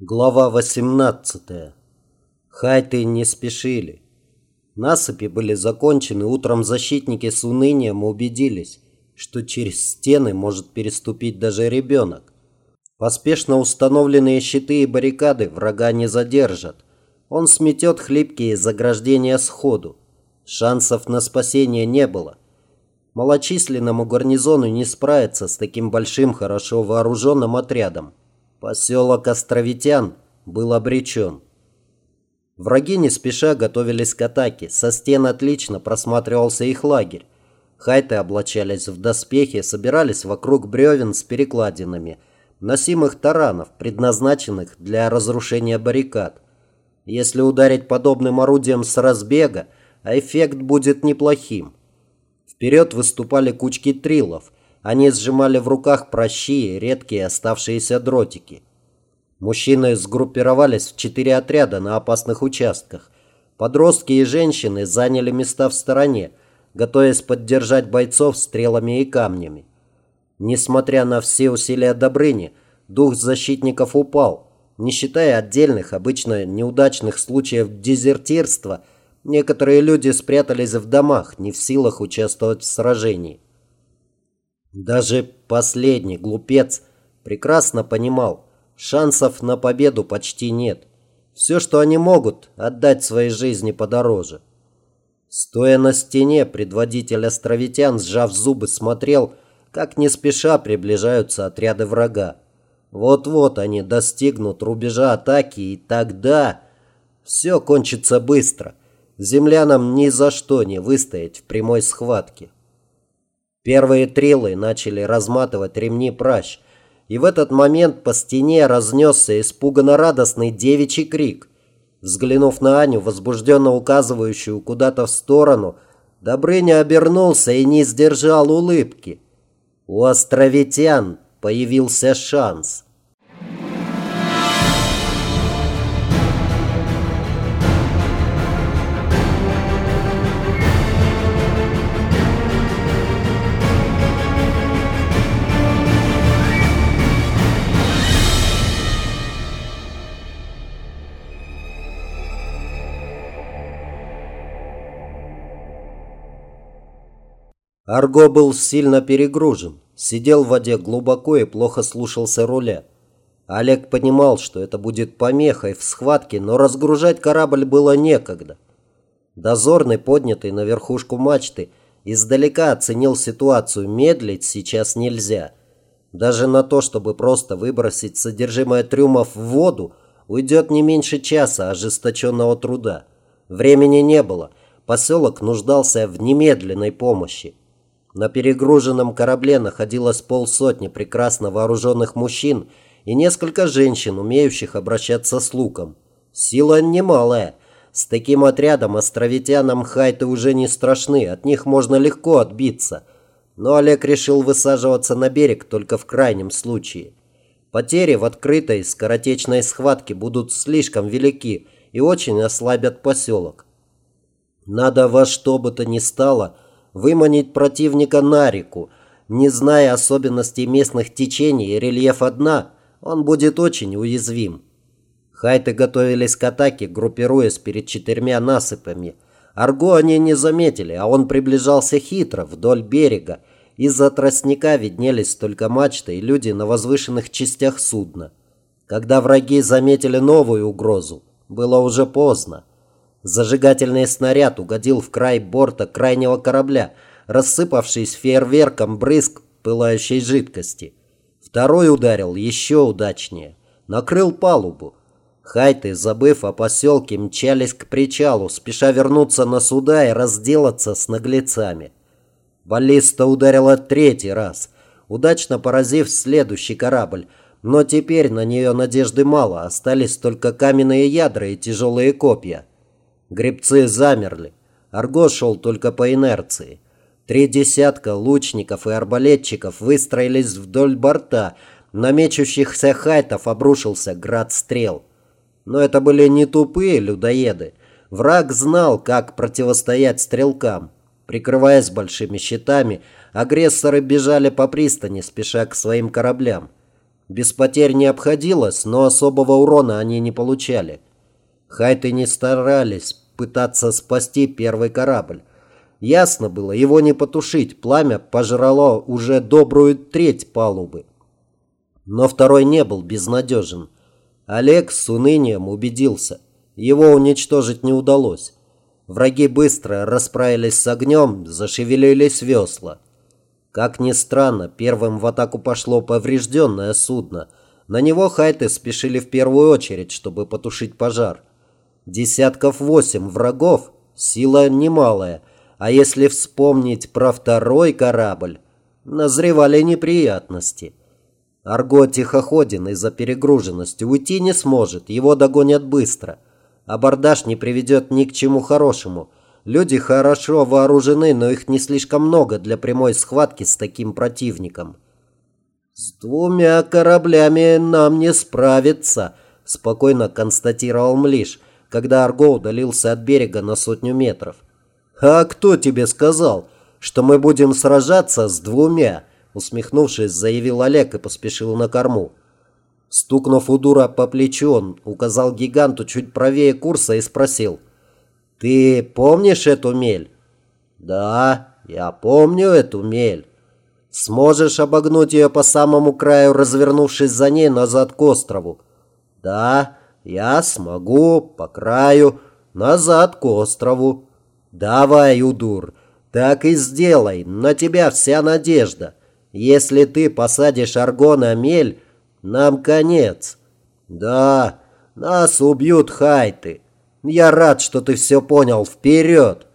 Глава 18. Хайты не спешили. Насыпи были закончены, утром защитники с унынием убедились, что через стены может переступить даже ребенок. Поспешно установленные щиты и баррикады врага не задержат. Он сметет хлипкие заграждения сходу. Шансов на спасение не было. Малочисленному гарнизону не справиться с таким большим, хорошо вооруженным отрядом. Поселок Островитян был обречен. Враги не спеша готовились к атаке. Со стен отлично просматривался их лагерь. Хайты облачались в доспехи, собирались вокруг бревен с перекладинами, носимых таранов, предназначенных для разрушения баррикад. Если ударить подобным орудием с разбега, эффект будет неплохим. Вперед выступали кучки трилов – они сжимали в руках прощи редкие оставшиеся дротики. Мужчины сгруппировались в четыре отряда на опасных участках. Подростки и женщины заняли места в стороне, готовясь поддержать бойцов стрелами и камнями. Несмотря на все усилия Добрыни, дух защитников упал. Не считая отдельных, обычно неудачных случаев дезертирства, некоторые люди спрятались в домах, не в силах участвовать в сражении. Даже последний глупец прекрасно понимал, шансов на победу почти нет. Все, что они могут, отдать своей жизни подороже. Стоя на стене, предводитель островитян, сжав зубы, смотрел, как не спеша приближаются отряды врага. Вот-вот они достигнут рубежа атаки, и тогда все кончится быстро. Землянам ни за что не выстоять в прямой схватке. Первые трилы начали разматывать ремни пращ, и в этот момент по стене разнесся испуганно радостный девичий крик. Взглянув на Аню, возбужденно указывающую куда-то в сторону, Добрыня обернулся и не сдержал улыбки. У островитян появился шанс – Арго был сильно перегружен, сидел в воде глубоко и плохо слушался руля. Олег понимал, что это будет помехой в схватке, но разгружать корабль было некогда. Дозорный, поднятый на верхушку мачты, издалека оценил ситуацию. Медлить сейчас нельзя. Даже на то, чтобы просто выбросить содержимое трюмов в воду, уйдет не меньше часа ожесточенного труда. Времени не было. Поселок нуждался в немедленной помощи. На перегруженном корабле находилось полсотни прекрасно вооруженных мужчин и несколько женщин, умеющих обращаться с луком. Сила немалая. С таким отрядом островитянам хайты уже не страшны, от них можно легко отбиться. Но Олег решил высаживаться на берег только в крайнем случае. Потери в открытой скоротечной схватке будут слишком велики и очень ослабят поселок. Надо во что бы то ни стало – выманить противника на реку. Не зная особенностей местных течений и рельефа дна, он будет очень уязвим. Хайты готовились к атаке, группируясь перед четырьмя насыпами. Арго они не заметили, а он приближался хитро, вдоль берега. Из-за тростника виднелись только мачты и люди на возвышенных частях судна. Когда враги заметили новую угрозу, было уже поздно. Зажигательный снаряд угодил в край борта крайнего корабля, рассыпавшись фейерверком брызг пылающей жидкости. Второй ударил еще удачнее. Накрыл палубу. Хайты, забыв о поселке, мчались к причалу, спеша вернуться на суда и разделаться с наглецами. Баллиста ударила третий раз, удачно поразив следующий корабль, но теперь на нее надежды мало, остались только каменные ядра и тяжелые копья. Гребцы замерли. Арго шел только по инерции. Три десятка лучников и арбалетчиков выстроились вдоль борта. На мечущихся хайтов обрушился град стрел. Но это были не тупые людоеды. Враг знал, как противостоять стрелкам. Прикрываясь большими щитами, агрессоры бежали по пристани, спеша к своим кораблям. Без потерь не обходилось, но особого урона они не получали. Хайты не старались пытаться спасти первый корабль. Ясно было, его не потушить, пламя пожрало уже добрую треть палубы. Но второй не был безнадежен. Олег с унынием убедился, его уничтожить не удалось. Враги быстро расправились с огнем, зашевелились весла. Как ни странно, первым в атаку пошло поврежденное судно. На него хайты спешили в первую очередь, чтобы потушить пожар. Десятков восемь врагов, сила немалая, а если вспомнить про второй корабль, назревали неприятности. Арго тихоходен из-за перегруженности, уйти не сможет, его догонят быстро. Абордаж не приведет ни к чему хорошему – Люди хорошо вооружены, но их не слишком много для прямой схватки с таким противником. «С двумя кораблями нам не справиться», – спокойно констатировал Млиш, когда Арго удалился от берега на сотню метров. «А кто тебе сказал, что мы будем сражаться с двумя?» Усмехнувшись, заявил Олег и поспешил на корму. Стукнув Удура по плечу, он указал гиганту чуть правее курса и спросил – ты помнишь эту мель? Да, я помню эту мель. Сможешь обогнуть ее по самому краю, развернувшись за ней назад к острову? Да, я смогу по краю, назад к острову. Давай, Удур, так и сделай, на тебя вся надежда. Если ты посадишь арго на мель, нам конец. Да, нас убьют хайты. Я рад, что ты все понял. Вперед!»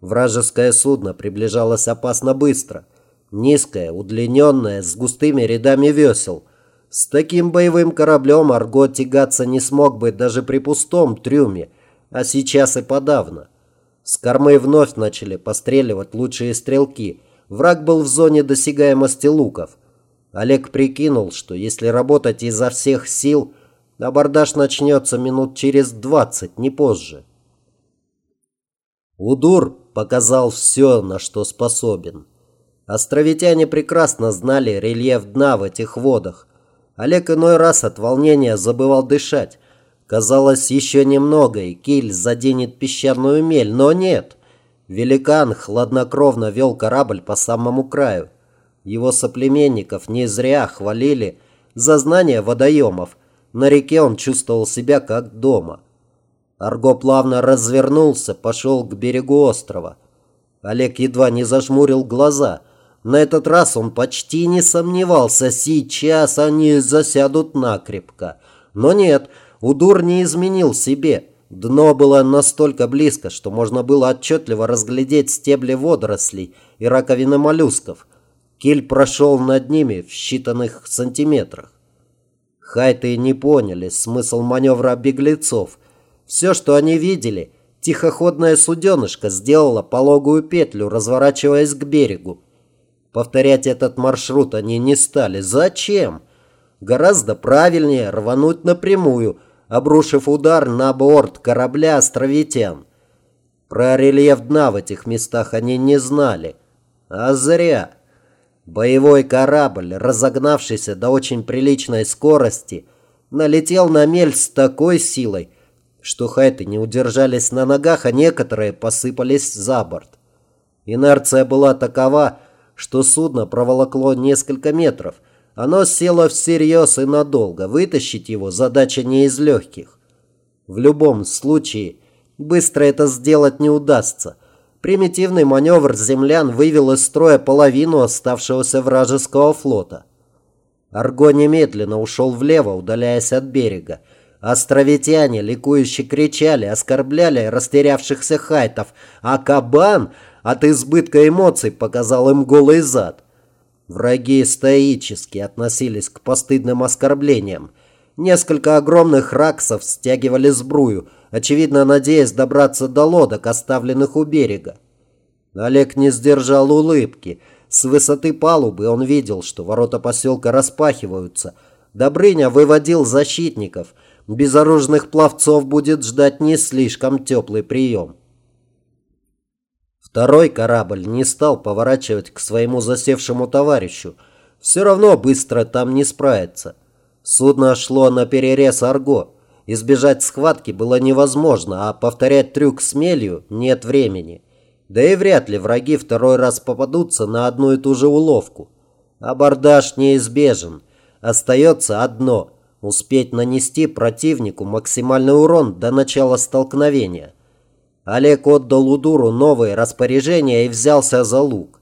Вражеское судно приближалось опасно быстро. Низкое, удлиненное, с густыми рядами весел. С таким боевым кораблем Арго тягаться не смог бы даже при пустом трюме, а сейчас и подавно. С кормы вновь начали постреливать лучшие стрелки. Враг был в зоне досягаемости луков. Олег прикинул, что если работать изо всех сил – Абордаж начнется минут через двадцать, не позже. Удур показал все, на что способен. Островитяне прекрасно знали рельеф дна в этих водах. Олег иной раз от волнения забывал дышать. Казалось, еще немного, и киль заденет песчаную мель, но нет. Великан хладнокровно вел корабль по самому краю. Его соплеменников не зря хвалили за знание водоемов – на реке он чувствовал себя как дома. Арго плавно развернулся, пошел к берегу острова. Олег едва не зажмурил глаза. На этот раз он почти не сомневался, сейчас они засядут накрепко. Но нет, Удур не изменил себе. Дно было настолько близко, что можно было отчетливо разглядеть стебли водорослей и раковины моллюсков. Киль прошел над ними в считанных сантиметрах. Хайты не поняли смысл маневра беглецов. Все, что они видели, тихоходная суденышка сделала пологую петлю, разворачиваясь к берегу. Повторять этот маршрут они не стали. Зачем? Гораздо правильнее рвануть напрямую, обрушив удар на борт корабля островитян. Про рельеф дна в этих местах они не знали. А зря. Боевой корабль, разогнавшийся до очень приличной скорости, налетел на мель с такой силой, что хайты не удержались на ногах, а некоторые посыпались за борт. Инерция была такова, что судно проволокло несколько метров. Оно село всерьез и надолго. Вытащить его задача не из легких. В любом случае, быстро это сделать не удастся – Примитивный маневр землян вывел из строя половину оставшегося вражеского флота. Арго немедленно ушел влево, удаляясь от берега. Островитяне ликующе кричали, оскорбляли растерявшихся хайтов, а кабан от избытка эмоций показал им голый зад. Враги стоически относились к постыдным оскорблениям. Несколько огромных раксов стягивали сбрую, очевидно надеясь добраться до лодок, оставленных у берега. Олег не сдержал улыбки. С высоты палубы он видел, что ворота поселка распахиваются. Добрыня выводил защитников. Безоружных пловцов будет ждать не слишком теплый прием. Второй корабль не стал поворачивать к своему засевшему товарищу. все равно быстро там не справится. Судно шло на перерез Арго. Избежать схватки было невозможно, а повторять трюк с мелью нет времени. Да и вряд ли враги второй раз попадутся на одну и ту же уловку. Абордаж неизбежен. Остается одно – успеть нанести противнику максимальный урон до начала столкновения. Олег отдал Удуру новые распоряжения и взялся за лук.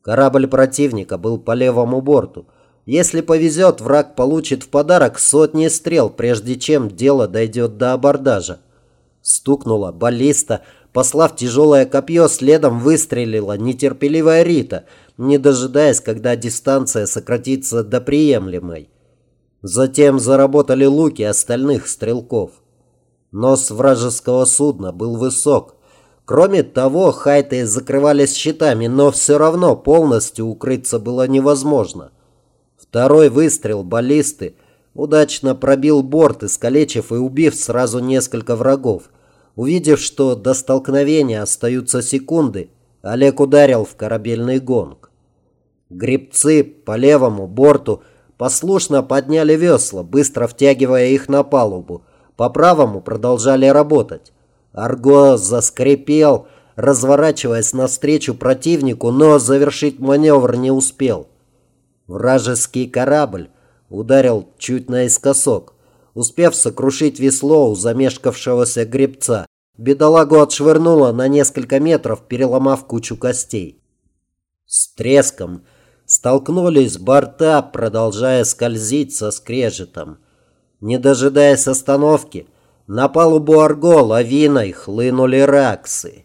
Корабль противника был по левому борту. Если повезет, враг получит в подарок сотни стрел, прежде чем дело дойдет до абордажа. Стукнула баллиста, послав тяжелое копье, следом выстрелила нетерпеливая Рита, не дожидаясь, когда дистанция сократится до приемлемой. Затем заработали луки остальных стрелков. Нос вражеского судна был высок. Кроме того, хайты закрывались щитами, но все равно полностью укрыться было невозможно. Второй выстрел баллисты удачно пробил борт, искалечив и убив сразу несколько врагов. Увидев, что до столкновения остаются секунды, Олег ударил в корабельный гонг. Гребцы по левому борту послушно подняли весла, быстро втягивая их на палубу. По правому продолжали работать. Арго заскрипел, разворачиваясь навстречу противнику, но завершить маневр не успел. Вражеский корабль ударил чуть наискосок, успев сокрушить весло у замешкавшегося гребца. Бедолагу отшвырнуло на несколько метров, переломав кучу костей. С треском столкнулись борта, продолжая скользить со скрежетом. Не дожидаясь остановки, на палубу Арго лавиной хлынули раксы.